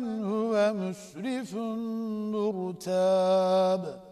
من هو مسرف مرتاب